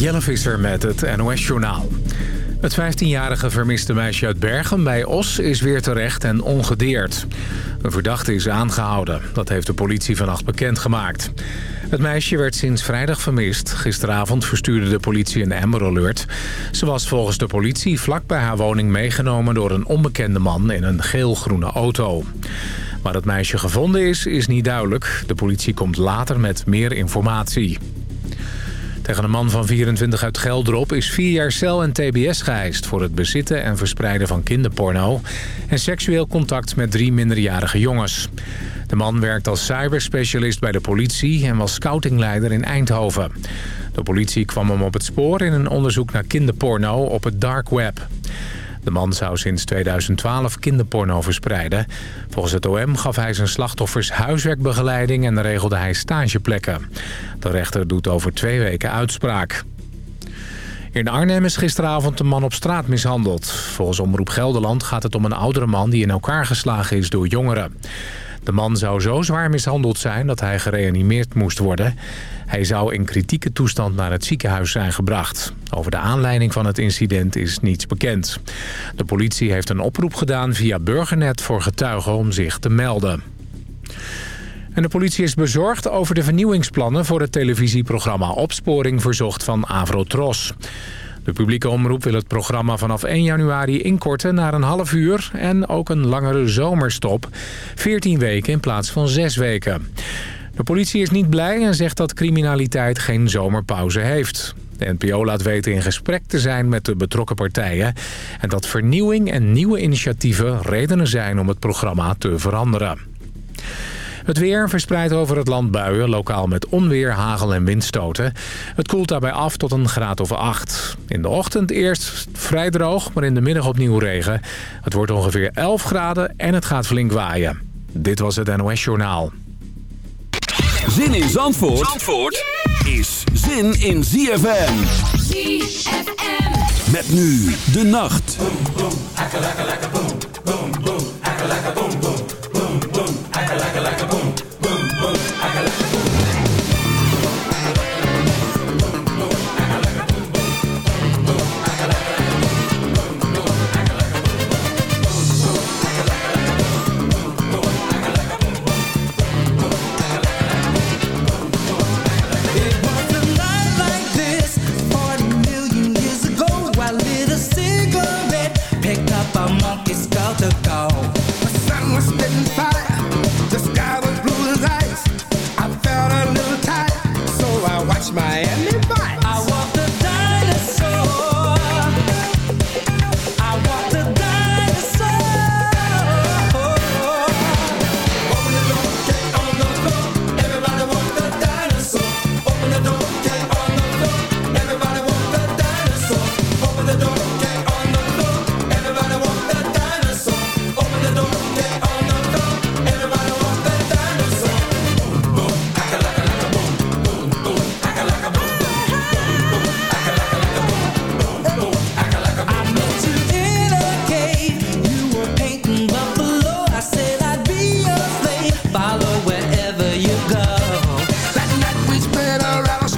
Jelle Visser met het NOS-journaal. Het 15-jarige vermiste meisje uit Bergen bij Os is weer terecht en ongedeerd. Een verdachte is aangehouden. Dat heeft de politie vannacht bekendgemaakt. Het meisje werd sinds vrijdag vermist. Gisteravond verstuurde de politie een Amber Alert. Ze was volgens de politie vlak bij haar woning meegenomen... door een onbekende man in een geel-groene auto. Waar het meisje gevonden is, is niet duidelijk. De politie komt later met meer informatie. Tegen een man van 24 uit Geldrop is vier jaar cel en tbs geëist... voor het bezitten en verspreiden van kinderporno... en seksueel contact met drie minderjarige jongens. De man werkt als cyberspecialist bij de politie... en was scoutingleider in Eindhoven. De politie kwam hem op het spoor in een onderzoek naar kinderporno op het dark web. De man zou sinds 2012 kinderporno verspreiden. Volgens het OM gaf hij zijn slachtoffers huiswerkbegeleiding en regelde hij stageplekken. De rechter doet over twee weken uitspraak. In Arnhem is gisteravond een man op straat mishandeld. Volgens Omroep Gelderland gaat het om een oudere man die in elkaar geslagen is door jongeren. De man zou zo zwaar mishandeld zijn dat hij gereanimeerd moest worden. Hij zou in kritieke toestand naar het ziekenhuis zijn gebracht. Over de aanleiding van het incident is niets bekend. De politie heeft een oproep gedaan via Burgernet voor getuigen om zich te melden. En de politie is bezorgd over de vernieuwingsplannen voor het televisieprogramma Opsporing Verzocht van Avrotros. De publieke omroep wil het programma vanaf 1 januari inkorten naar een half uur... en ook een langere zomerstop. 14 weken in plaats van 6 weken. De politie is niet blij en zegt dat criminaliteit geen zomerpauze heeft. De NPO laat weten in gesprek te zijn met de betrokken partijen... en dat vernieuwing en nieuwe initiatieven redenen zijn om het programma te veranderen. Het weer verspreidt over het land buien, lokaal met onweer, hagel en windstoten. Het koelt daarbij af tot een graad of 8. In de ochtend eerst vrij droog, maar in de middag opnieuw regen. Het wordt ongeveer 11 graden en het gaat flink waaien. Dit was het NOS Journaal. Zin in Zandvoort, Zandvoort is zin in ZFM. ZFM. Met nu de nacht. Boom, boom, boom, boom, boom,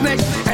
next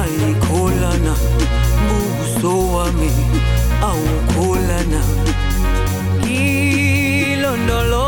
ayikholana buso wami awukholana ngilondolo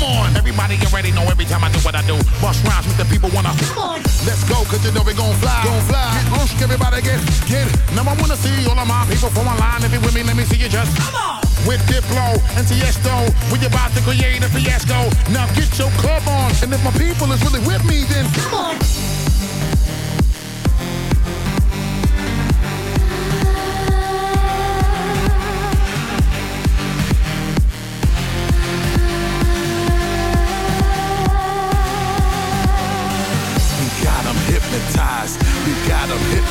your on. Everybody already know every time I do what I do. Bust rhymes with the people wanna. Come on. Let's go, cause you know we gon' fly. Gon' fly. Get loose, everybody get, get. Now I wanna see all of my people from online. If you with me, let me see you just. Come on. With Diplo and Tiesto, we about to create a fiasco. Now get your club on, and if my people is really with me, then come on.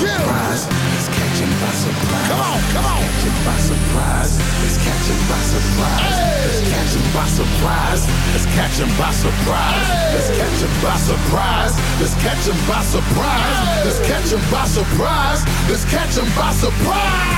It's. Surprise. By surprise. Come on, come on. By surprise. By surprise. By surprise. By surprise. By surprise. By surprise. By surprise. By surprise.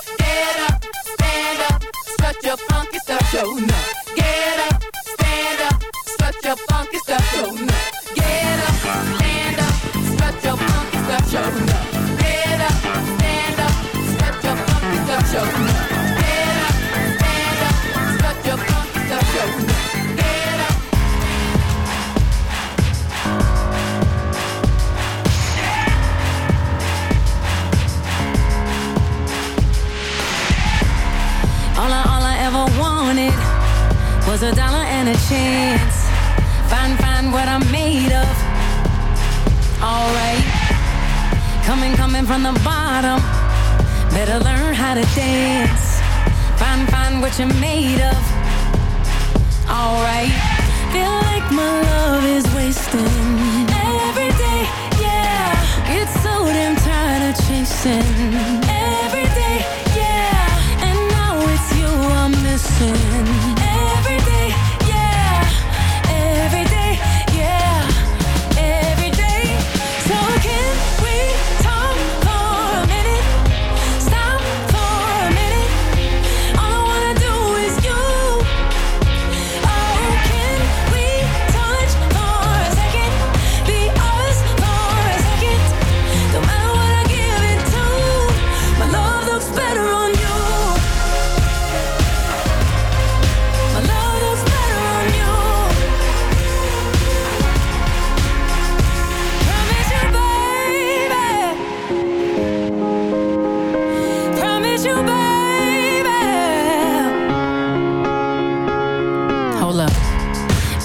Hold up.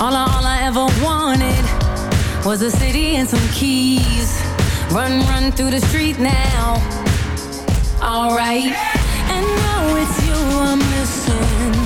All I, all I ever wanted was a city and some keys. Run, run through the street now. Alright, and now it's you I'm missing.